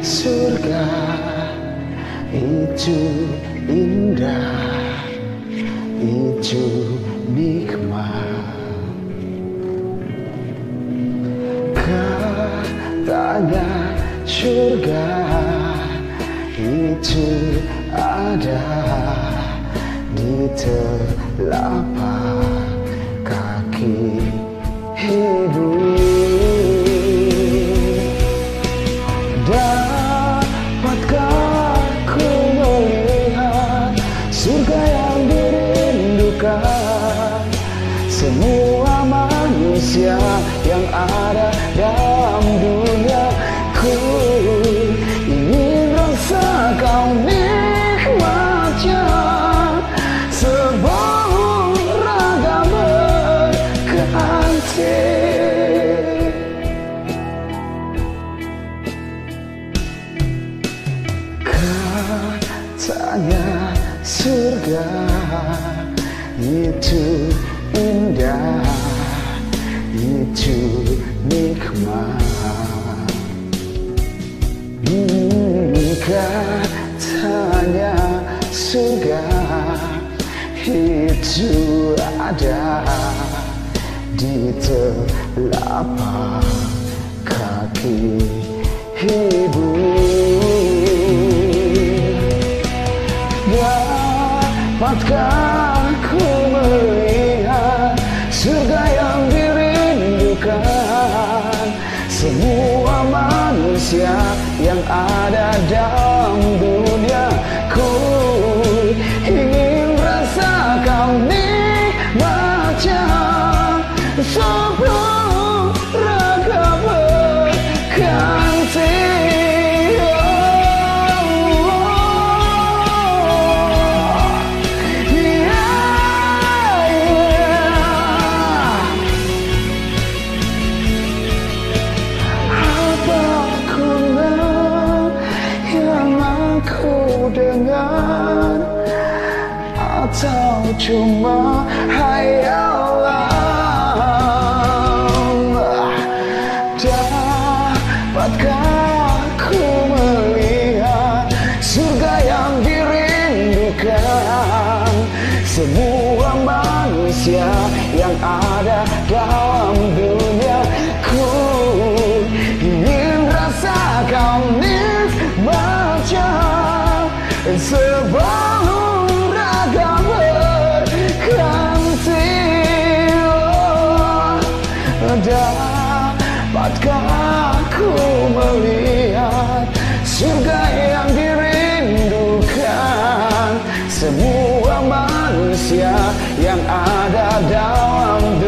Surga itu indah, itu nikmat. Katanya surga itu ada di telapak kaki ibu. Dapatkah ku melihat surga yang Semua manusia yang ada dalam dunia. Ku ingin rasakan nikmatnya. Sebuah raga berkeanti Katanya surga itu indah, itu nikmat. Hmm, katanya surga itu ada di telapak kaki ibu. Dapatkah ku melihat surga yang dirindukan. Semua manusia yang ada dalam dunia Atau cuma hayalan. Dapatkah ku melihat surga yang dirindukan? Semua manusia yang ada dalam dunia Dapatkah ku melihat surga yang dirindukan? Semua manusia yang ada dalam